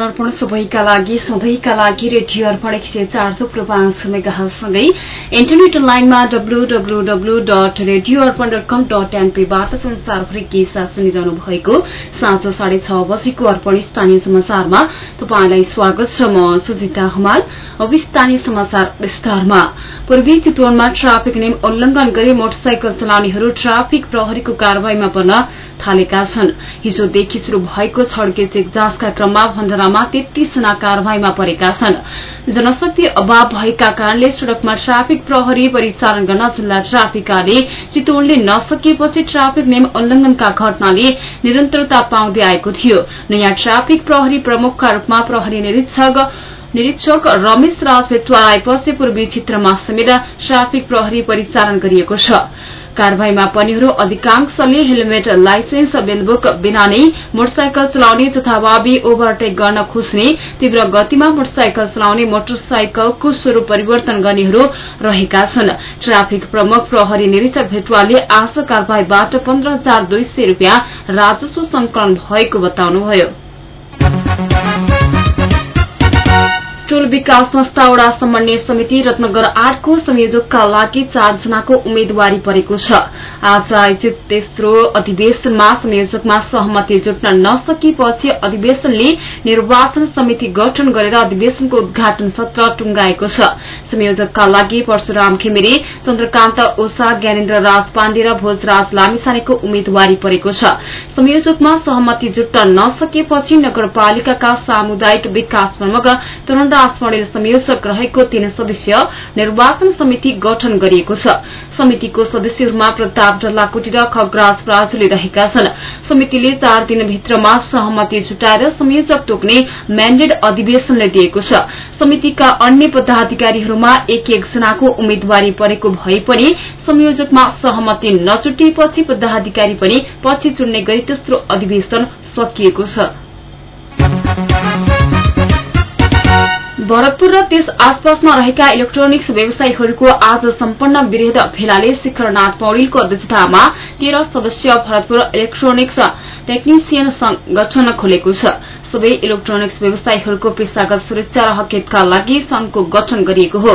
नमस्कार अर्पण सबैका लागि सधैँका लागि रेडियो अर्पण एक सय चार थुप्रो पाँच मेगासँगै इन्टरनेट लाइनमा W W W dot radio Arpan dot com dot एनपीबाट संसारभरि के साथ सुनिरहनु भएको साँझ साढे छ बजेको अर्पण स्थानीय समाचारमा तपाईँलाई स्वागत छ म सुजिता हुमाल। अब स्थानीय समाचार विस्तारमा। पूर्वी चितवनमा ट्राफिक नियम उल्लंघन गरी मोटरसाइकल चलाउनेहरू ट्राफिक प्रहरीको कार्यवाहीमा पर्न थालेका छन्। हिजोदेखि शुरू भएको छड्के चेक जाँचका क्रममा भण्डारामा तेत्तीसजना कार्यवाहीमा परेका छन्। जनशक्ति अभाव भएका कारणले सड़कमा ट्राफिक प्रहरी परिचालन गर्न जिल्ला ट्राफिक कार्य चितवनले नसकिएपछि ट्राफिक नियम उल्लंघनका घटनाले निरन्तरता पाउँदै आएको थियो। नयाँ ट्राफिक प्रहरी प्रमुखका रूपमा प्रहरी निरीक्षक निरीक्षक रमेश राज भेटवाल आएपछि पूर्वी क्षेत्रमा समेत ट्राफिक प्रहरी परिचालन गरिएको छ। कार्यवाहीमा पर्नेहरू अधिकांशले हेलमेट लाइसेन्स बेलबुक बिना नै मोटरसाइकल चलाउने जथाभावी ओभरटेक गर्न खोज्ने तीव्र गतिमा मोटरसाइकल चलाउने मोटरसाइकलको स्वरूप परिवर्तन गर्नेहरू रहेका छन्। ट्राफिक प्रमुख प्रहरी निरीक्षक भेटवालले आज कार्यवाहीबाट पन्ध्र हजार दुई सय रूपियाँ राजस्व संकलन भएको बताउनुभयो। टोल विकास संस्था वडा समन्वय समिति रत्नगर आठको संयोजकका लागि चारजनाको उम्मेद्वारी परेको छ। आज आयोजित तेस्रो अधिवेशनमा संयोजकमा सहमति जुट्न नसकेपछि अधिवेशनले निर्वाचन समिति गठन गरेर अधिवेशनको उद्घाटन सत्र टुंगाएको छ। संयोजकका लागि परशुराम घिमिरे चन्द्रकान्त ओषा ज्ञानेन्द्र राज पाण्डे र भोजराज लामिसानेको उम्मेद्वारी परेको छ। संयोजकमा सहमति जुट्न नसकेपछि नगरपालिकाका सामुदायिक विकास प्रमुख तरूण पौडेल संयोजक रहेको तीन सदस्यीय निर्वाचन समिति गठन गरिएको छ। समितिको सदस्यहरूमा प्रताप डल्लाकोटी र खगराज प्राजुले रहेका छन्। समितिले चार दिनभित्रमा सहमति जुटाएर संयोजक तोक्ने म्याण्डेट अधिवेशनले दिएको छ। समितिका अन्य पदाधिकारीहरूमा एक एकजनाको उम्मेद्वारी परेको भए पनि संयोजकमा सहमति नजुटिएपछि पदाधिकारी पनि पछि चुन्ने गरी तेस्रो अधिवेशन सकिएको छ। भरतपुर र त्यस आसपासमा रहेका इलेक्ट्रोनिक्स व्यवसायीहरूको आज सम्पन्न वृहद भेलाले शिखरनाथ पौडेलको अध्यक्षतामा तेह्र सदस्यीय भरतपुर इलेक्ट्रोनिक्स टेक्निसियन संगठन खोलेको छ। सबै इलेक्ट्रोनिक्स व्यवसायीहरूको पेशागत सुरक्षा र हकियतका लागि संघको गठन गरिएको हो।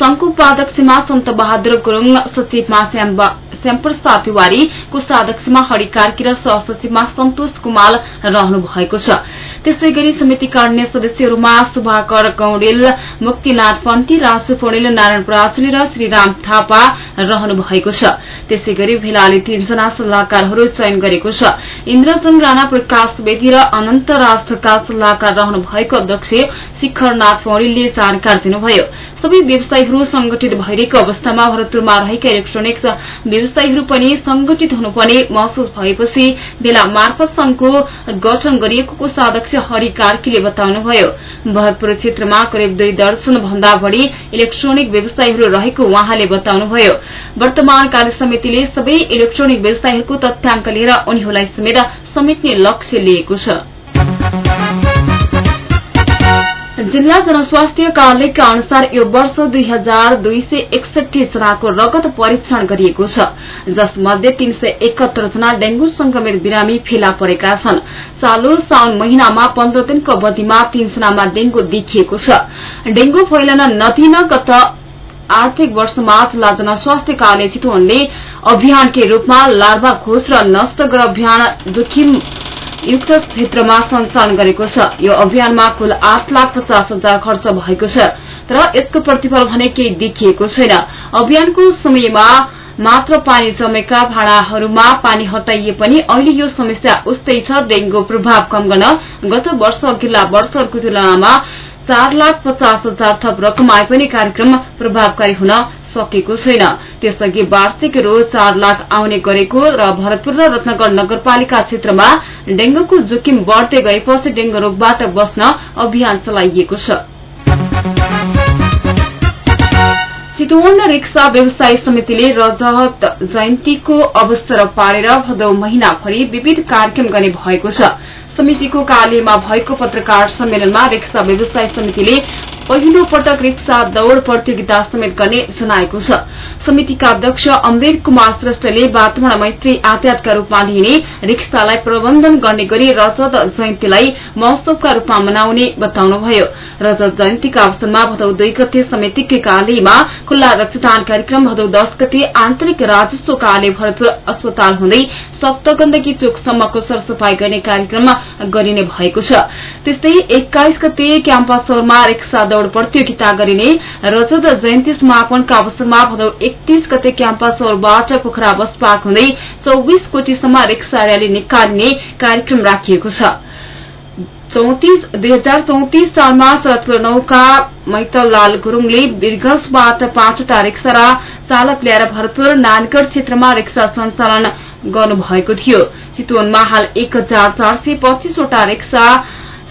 संघको उपाध्यक्षमा सन्त बहादुर गुरूङ सचिवमा श्यामप्रसाद तिवारी कोषाध्यक्षमा हरि कार्की र सहसचिवमा सन्तोष कुमार रहनु भएको छ। त्यसै गरी समितिका अन्य सदस्यहरूमा सुभाकर कौडेल मुक्तिनाथ पन्थी राजु पौडेल नारायण पराजुली र श्रीराम थापा रहनु भएको छ। त्यसै गरी भेलाले तीनजना सल्लाहकारहरू चयन गरेको छ। इन्द्रजन राणा प्रकाश बेदी र अनन्त राष्ट्रका सल्लाहकार रहनु भएको अध्यक्ष शिखरनाथ पौडेलले जानकारी दिनुभयो। सबै व्यवसायीहरू संगठित भइरहेको अवस्थामा भरतपुरमा रहेका इलेक्ट्रोनिक्स व्यवसायीहरू पनि संगठित हुनुपर्ने महसुस भएपछि बेला मार्फत संघको गठन गरिएको कोषाध्यक्ष हरि कार्कीले बताउनुभयो। भरतपुर क्षेत्रमा करिब दुई दर्शन भन्दा बढ़ी इलेक्ट्रोनिक व्यवसायीहरू रहेको उहाँले बताउनुभयो। वर्तमान कार्य समितिले सबै इलेक्ट्रोनिक व्यवसायीहरूको तथ्याङ्क लिएर उनीहरूलाई समेत समेट्ने लक्ष्य लिएको छ। जिल्ला जनस्वास्थ्य कार्यालयका अनुसार यो वर्ष दुई हजार दुई सय एकसठी जनाको रगत परीक्षण गरिएको छ। जसमध्ये तीन सय एकहत्तर जना डेंगू संक्रमित बिरामी फेला परेका छन्। चालू साउन महिनामा पन्ध्र दिनको अवधिमा तीनजनामा डेंगू देखिएको छ। डेंगू फैलन नदिन गत आर्थिक वर्षमा जिल्ला जनस्वास्थ्य कार्यालय चितवनले अभियानकै रूपमा लार्भा खोज र नष्ट गर अभियान जोखिम युक्त क्षेत्रमा सञ्चालन गरेको छ। यो अभियानमा कुल आठ लाख पचास हजार खर्च भएको छ तर यसको प्रतिफल भने केही देखिएको छैन। अभियानको समयमा मात्र पानी जमेका भाँडाहरूमा पानी हटाइए पनि अहिले यो समस्या उस्तै छ। डेंगू प्रभाव कम गर्न गत वर्ष अघिल्ला वर्षहरूको तुलनामा चार लाख पचास हजार थप रकम आए पनि कार्यक्रम प्रभावकारी हुन सकेको छैन। त्यसअघि वार्षिक रोज चार लाख आउने गरेको र भरतपुर र रत्नगर नगरपालिका क्षेत्रमा डेंगूको जोखिम बढ़दै गएपछि डेंगू रोगबाट बस्न अभियान चलाइएको छ। चितवन रिक्सा व्यवसायी समितिले रजत जयन्तीको अवसर पारेर भदौ महिनाभरि विविध कार्यक्रम गर्ने भएको छ। समितिको कार्यालयमा भएको पत्रकार सम्मेलनमा रिक्सा व्यवसाय समितिले पहिलो पटक रिक्सा दौड़ प्रतियोगिता समेत गर्ने जनाएको छ। समितिका अध्यक्ष अमरेर कुमार श्रेष्ठले वातावरण मैत्री यातायातका रूपमा लिइने रिक्सालाई प्रबन्धन गर्ने गरी रजत जयन्तीलाई महोत्सवका रूपमा मनाउने बताउनुभयो। रजत जयन्तीका अवसरमा भदौ दुई गते समितिकै कार्यालयमा खुल्ला रक्तदान कार्यक्रम भदौ दश गते आन्तरिक राजस्व कार्यालय भरतपुर अस्पताल हुँदै सप्त गण्डकी चोकसम्मको सरसफाई गर्ने कार्यक्रम गरिने भएको छ। त्यस्तै एक्काइस गते क्याम्पसहरूमा रिक्सा दौड़ प्रतियोगिता गरिने रजत जयन्ती समापनका अवसरमा भदौ एकतीस गते क्याम्पसहरूबाट पोखरा बस पार्क हुँदै चौविस कोटीसम्म रिक्सा र्याली निकालिने कार्यक्रम राखिएको छ। दुई हजार चौतिस सालमा शरदपुर नौका मैतललाल गुरूङले बिरगंजबाट पाँचवटा रिक्सा र चालक ल्याएर भरतपुर नानगढ़ क्षेत्रमा रिक्सा सञ्चालन गर्नुभएको थियो। चितवनमा हाल एक हजार चार सय पच्चीसवटा रिक्सा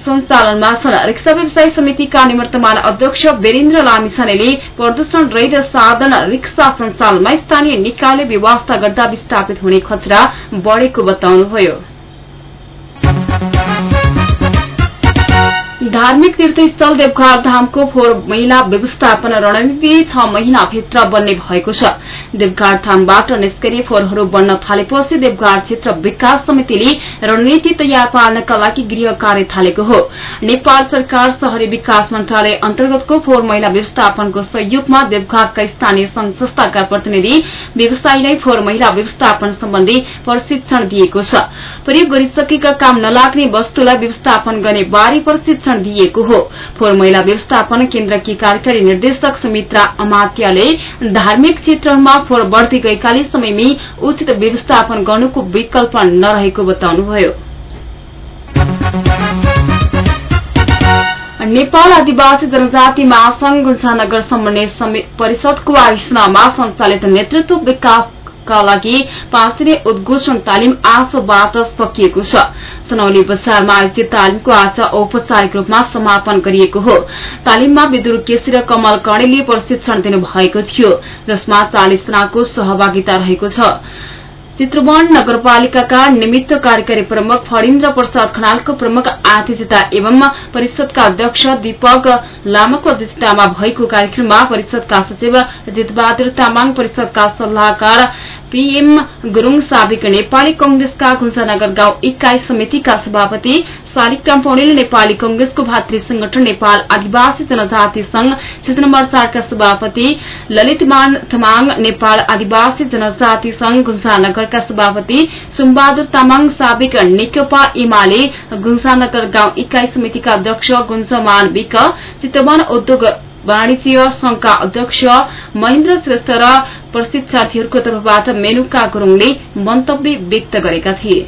सञ्चालनमा छन् रिक्सा व्यवसाय समितिका निवर्तमान अध्यक्ष वीरेन्द्र लामिछानेले प्रदूषण रहित साधन रिक्सा सञ्चालनमा स्थानीय निकायले व्यवस्था गर्दा विस्थापित हुने खतरा बढ़ेको बताउनुभयो धार्मिक तीर्थस्थल देवघाट धामको फोहोर महिला व्यवस्थापन रणनीति छ महिनाभित्र बन्ने भएको छ। देवघाट धामबाट निस्कने फोहोरहरू बढ्न थालेपछि देवघाट क्षेत्र विकास समितिले रणनीति तयार पार्नका लागि गृह कार्य थालेको हो। नेपाल सरकार शहरी विकास मन्त्रालय अन्तर्गतको फोहोर महिला व्यवस्थापनको सहयोगमा देवघाटका स्थानीय संघ संस्थाका प्रतिनिधि व्यवसायीलाई फोहोर महिला व्यवस्थापन सम्बन्धी प्रशिक्षण दिएको छ। प्रयोग गरिसकेका काम नलाग्ने वस्तुलाई व्यवस्थापन गर्ने बारे प्रशिक्षण दिइएको हो। फोहोर मैला व्यवस्थापन केन्द्रकी कार्यकारी निर्देशक सुमित्रा अमात्याले धार्मिक क्षेत्रहरूमा फोहोर बढ़दै गएकाले समयमै उचित व्यवस्थापन गर्नुको विकल्प नरहेको बताउनुभयो। नेपाल आदिवासी जनजाति महासंघ गुल्छानगर समन्वय परिषदको आयोजनामा सञ्चालित नेतृत्व विकास का लागि पाँच दिने उद्घोषण तालिम आजबाट सकिएको छ। सुनौली बजारमा आयोजित तालिमको आज औपचारिक रूपमा समापन गरिएको हो। तालिममा विदुर केसी र कमल कणेले प्रशिक्षण दिनुभएको थियो जसमा चालिसजनाको सहभागिता रहेको छ। चित्रवन नगरपालिकाका निमित्त कार्यकारी प्रमुख फणिन्द्र प्रसाद खनालको प्रमुख आतिथ्यता एवं परिषदका अध्यक्ष दीपक लामाको अध्यक्षतामा भएको कार्यक्रममा परिषदका सचिव जितबहादुर तामाङ परिषदका सल्लाहकार पीएम गुरूङ साबिक नेपाली कंग्रेसका घुन्सानगर गाउँ इकाई समितिका सभापति शालिग्राम पौडेल नेपाली कंग्रेसको भातृ संगठन नेपाल आदिवासी जनजाति संघ क्षेत्र नम्बर चारका सभापति ललितमान थमाङ नेपाल आदिवासी जनजाति संघ गुन्सानगरका सभापति सुमबहादुर तामाङ साबिक नेकपा एमाले गुन्सानगर गाउँ इकाई समितिका अध्यक्ष गुन्समान विक चितवन उद्योग वाणिज्य संघका अध्यक्ष महेन्द्र श्रेष्ठ र प्रशिक्षार्थीहरूको तर्फबाट मेनुका गुरूङले मन्तव्य व्यक्त गरेका थिए।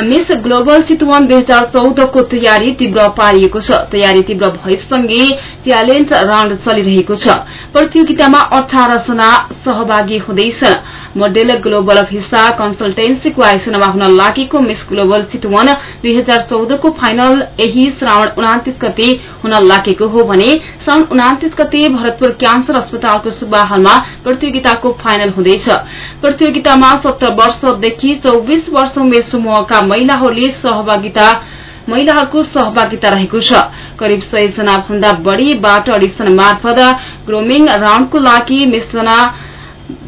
मिस ग्लोबल चितवन दुई हजार चौधको तयारी तीव्र पारिएको छ। तयारी तीव्र भएसँगै ट्यालेन्ट राउण्ड चलिरहेको छ। प्रतियोगितामा अठार जना सहभागी हुँदैछन्। मोडेल ग्लोबल भिसा कन्सल्टेन्सीको आयोजनामा हुन लागेको मिस ग्लोबल चितवन दुई हजार चौधको फाइनल यही श्रावण उनातिस गते हुन लागेको हो भने श्रावण उनातिस गते भरतपुर क्यान्सर अस्पतालको सुब्बाहालमा प्रतियोगिताको फाइनल हुँदैछ। प्रतियोगितामा सत्र वर्षदेखि चौविस वर्ष उमेर समूहका महिलाहरूले सहभागिता महिलाहरूको सहभागिता रहेको छ। करिब सय जना भन्दा बढ़ीबाट अडिसन मार्फत ग्रोमिङ राउण्डको लागि मिसजना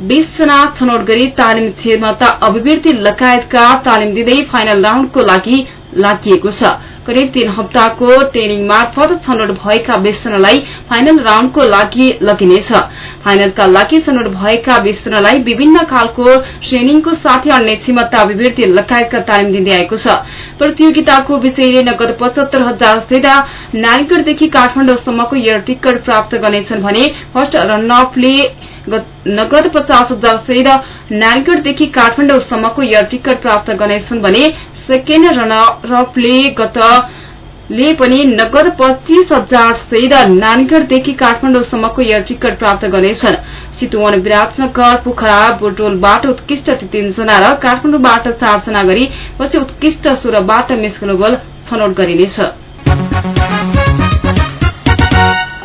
बीसजना छनौट गरी तालिम क्षमता अभिवृद्धि लगायतका तालिम दिँदै फाइनल राउण्डको लागि लागिएको छ। करिब तीन हप्ताको ट्रेनिङ मार्फत छनौट भएका बीसजनालाई फाइनल राउण्डको लागि लगिनेछ। फाइनलका लागि छनौट भएका बीसजनालाई विभिन्न खालको ट्रेनिङको साथै अन्य क्षमता अभिवृद्धि लगायतका तालिम दिँदै आएको छ। प्रतियोगिताको विजयीले नगद पचहत्तर हजार सहित नानीगढ़देखि काठमाडौँसम्मको एयर टिकट प्राप्त गर्नेछन् भने फर्स्ट रनअपले नगद पचास हजार सहित नानीगढ़देखि काठमाडौँसम्मको एयर टिकट प्राप्त गर्नेछन् भने सेकेण्ड रनरअपले गत ले पनि नगद पच्चीस हजार सहित नानीगढ़देखि काठमाडौँसम्मको एयर टिकट प्राप्त गर्नेछन्। चितवन विराटनगर पोखरा बोटोलबाट उत्कृष्ट तीनजना र काठमाडौँबाट चारजना गरी पछि उत्कृष्ट सोह्रबाट मिस ग्लोबल छनौट गरिनेछ।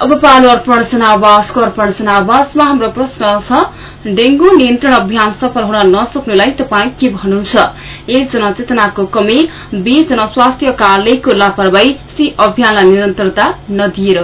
अब पालो अर्पण जनावासको अर्पण जनावासमा हाम्रो प्रश्न छ डेंगू नियन्त्रण अभियान सफल हुन नसक्नुलाई तपाईँ के भन्नुहुन्छ? ए जनचेतनाको कमी बी जनस्वास्थ्य कार्यालयको लापरवाही सी अभियानलाई निरन्तरता नदिएर।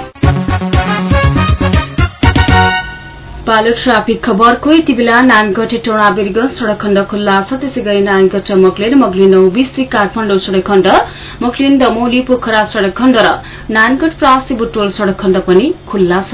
पालो ट्राफिक खबरको यति बेला नानगढ टोडा बिर्ग सड़क खण्ड खुल्ला छ त्यसै गरी नानगढ मक्लिन मक्लिन ओबिसी काठमाडौँ सड़क खण्ड मक्लिन दमोली पोखरा सड़क खण्ड र नानगढ प्रासी बुटोल सड़क खण्ड पनि खुल्ला छ।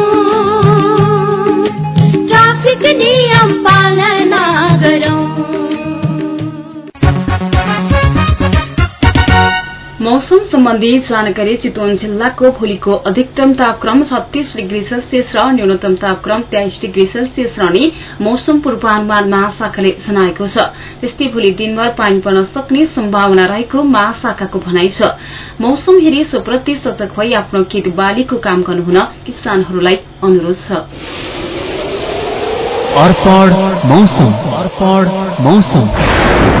मौसम सम्बन्धी जानकारी चितवन जिल्लाको भोलिको अधिकतम तापक्रम छत्तीस डिग्री सेल्सियस र न्यूनतम तापक्रम तेइस डिग्री सेल्सियस रहने मौसम पूर्वानुमान महाशाखाले जनाएको छ। त्यस्तै भोलि दिनभर पानी पर्न सक्ने सम्भावना रहेको महाशाखाको भनाइ छ। मौसम हेरी सोप्रति सतर्क भई आफ्नो खेत बालीको काम गर्नुहुन किसानहरूलाई अनुरोध छ। मौसम।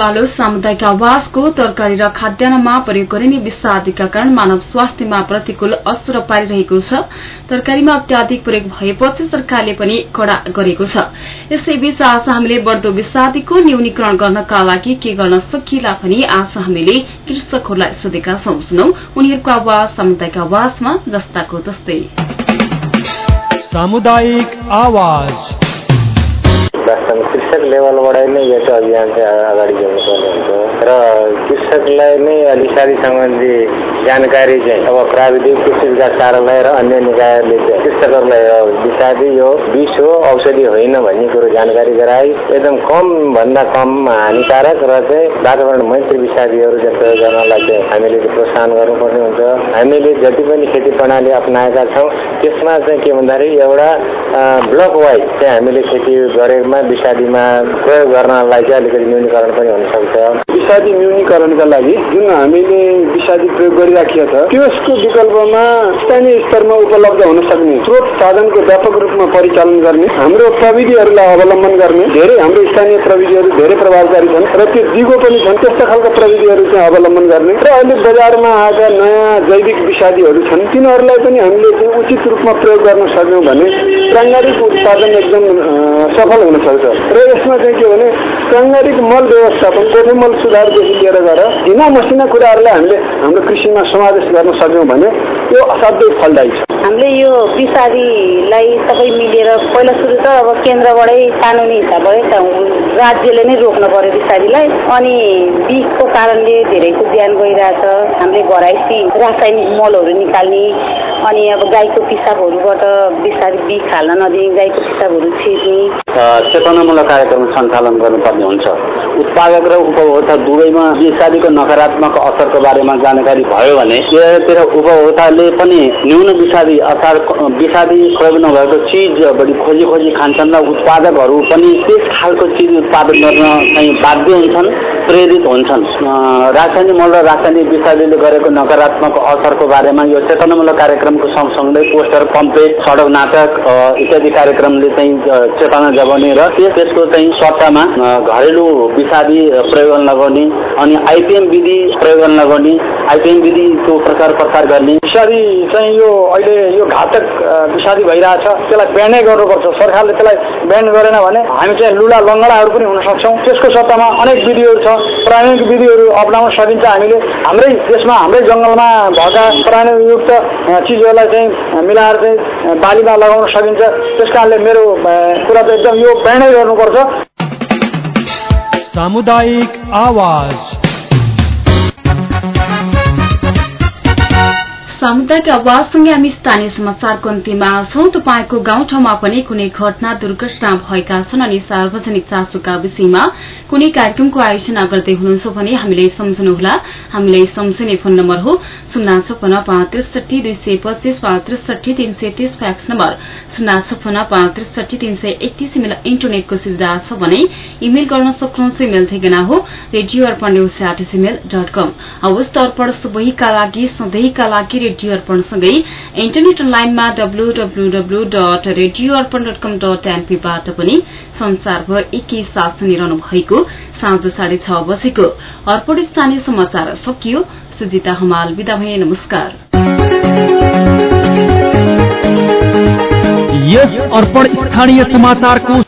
पालो सामुदायिक आवासको तरकारी र खाद्यान्नमा प्रयोग गरिने विषादीका कारण मानव स्वास्थ्यमा प्रतिकूल असर पारिरहेको छ। तरकारीमा अत्याधिक प्रयोग भएपछि सरकारले पनि कड़ा गरेको छ। यसैबीच आज हामीले बढ़दो विषादीको न्यूनीकरण गर्नका लागि के गर्न सकिएला भनी आज हामीले कृषकहरूलाई सोधेका छौं। सुनौ उनीहरूको आवाज सामुदायिक आवाजमा जस्ताको तस्तै। सामुदायिक आवाज। वास्तवमा कृषक लेभलबाटै नै यो चाहिँ अभियान चाहिँ अगाडि ल्याउनुपर्ने हुन्छ र कृषकलाई नै अधिकारी सम्बन्धी जानकारी चाहिँ अब प्राविधिक कृषि विकास कार्यालय र अन्य निकायले चाहिँ कृषकहरूलाई विषादी यो विष हो औषधि होइन भन्ने कुरो जानकारी गराई एकदम कम भन्दा कम हानिकारक र चाहिँ वातावरण मैत्री विषादीहरू चाहिँ प्रयोग गर्नलाई चाहिँ हामीले प्रोत्साहन गर्नुपर्ने हुन्छ। हामीले जति पनि खेती प्रणाली अप्नाएका छौँ त्यसमा चाहिँ के भन्दाखेरि एउटा ब्लक वाइज चाहिँ हामीले खेती गरेमा विषादीमा प्रयोग गर्नलाई चाहिँ अलिकति न्यूनीकरण पनि हुनसक्छ। विषादी न्यूनीकरणका लागि जुन हामीले विषादी प्रयोग गरिराखेका छ त्यसको विकल्पमा स्थानीय स्तरमा उपलब्ध हुन सक्ने स्रोत साधनको व्यापक रूपमा परिचालन गर्ने हाम्रो प्रविधिहरूलाई अवलम्बन गर्ने धेरै हाम्रो स्थानीय प्रविधिहरू धेरै प्रभावकारी छन् र त्यो दिगो पनि छन् त्यस्ता खालका प्रविधिहरू चाहिँ अवलम्बन गर्ने। र अहिले बजारमा आएका नयाँ जैविक विषादीहरू छन् तिनीहरूलाई पनि हामीले चाहिँ उचित रूपमा प्रयोग गर्न सक्यौँ भने प्राङ्गारिक उत्पादन एकदम सफल हुन सक्छ। र यसमा चाहिँ के भने प्राङ्गारिक मल व्यवस्थापन कोठे मल सुधारदेखि लिएर गएर ढिना मसिना कुराहरूलाई हामीले हाम्रो कृषिमा समावेश गर्न सक्यौँ भने यो असाध्यै फलदायी छ। हामीले यो विषादीलाई सबै मिलेर पहिला सुरु त अब केन्द्रबाटै कानुनी हिसाबबाटै राज्यले नै रोक्न पर्यो विषादीलाई। अनि बिखको कारणले धेरैको ज्यान गइरहेछ हामीले घराइसी रासायनिक मलहरू निकाल्ने अनि अब गाईको पिसाबहरूबाट विषादी बिख हाल्न नदिने गाईको पिसाबहरू छिर्ने। चेतनामूलक कार्यक्रम सञ्चालन गर्नुपर्ने हुन्छ। उत्पादक र उपभोक्ता दुवैमा विषादीको नकारात्मक असरको बारेमा जानकारी भयो भने त्यहाँतिर उपभोक्ताले पनि न्यून विषादी अर्थात् विषादी प्रयोग नभएको चिज बढी खोजी खोजी खान्छन् र उत्पादकहरू पनि त्यस खालको चिज उत्पादन गर्न चाहिँ बाध्य हुन्छन्। प्रेरित हुन्छन्। रासायनिक मल र रासायनिक विषादीले गरेको नकारात्मक असरको बारेमा यो चेतनामूलक कार्यक्रमको सँगसँगै पोस्टर पम्पलेट सडक नाटक इत्यादि कार्यक्रमले चाहिँ चेतना जगाउने र त्यसको चाहिँ सट्टामा घरेलु विषादी प्रयोग लगाउने अनि आइपिएम विधि प्रयोग लगाउने आइपिएम विधिको प्रचार प्रसार गर्ने। विषादी चाहिँ यो अहिले यो घातक विषादी भइरहेछ। त्यसलाई ब्यान्डै गर्नुपर्छ। सरकारले त्यसलाई ब्यान्ड गरेन भने हामी चाहिँ लुला लङ्गडाहरू पनि हुन सक्छौँ। त्यसको सट्टामा अनेक विधिहरू छ। प्राणिक विधिहरू अप्नाउन सकिन्छ हामीले। हाम्रै देशमा हाम्रै जङ्गलमा भएका प्राणयुक्त चिजहरूलाई चाहिँ मिलाएर चाहिँ बालीमा लगाउन सकिन्छ। त्यस कारणले मेरो कुरा त एकदम यो ब्यान्डै गर्नुपर्छ सामुदायिक आवाज। सामुदायिक आवाजसँगै हामी स्थानीय समाचारको अन्तिममा छौं। तपाईँको गाउँठाउँमा पनि कुनै घटना दुर्घटना भएका छन् अनि सार्वजनिक चासोका विषयमा कुनै कार्यक्रमको आयोजना गर्दै हुनुहुन्छ भने हामीलाई सम्झनुहोला। हामीलाई सम्झने फोन नम्बर हो शून्य छपन्न पाँच त्रिसठी दुई सय पच्चीस पाँच त्रिसठी तीन सय तीस फ्याक्स नम्बर। शून्य छपन्न पाँच त्रिसठी तीन सय एकतीस इन्टरनेटको सुविधा छ भने इमेल गर्न सक्नुहुन्छ। इमेल ठेगाना हो रेडियो अर्पण लागि सधैँका लागि रेडियो अर्पणसँगै इन्टरनेट अनलाइनमा W W W dot radio Arpan dot com dot एनपीबाट पनि संसारभर एकै साथ सुनिरहनु भएको साँझ साढे छ बजेको अर्पण स्थानीय समाचार सकियो। सुजिता हमाल विदा भए नमस्कार। यस अर्पण स्थानीय समाचारको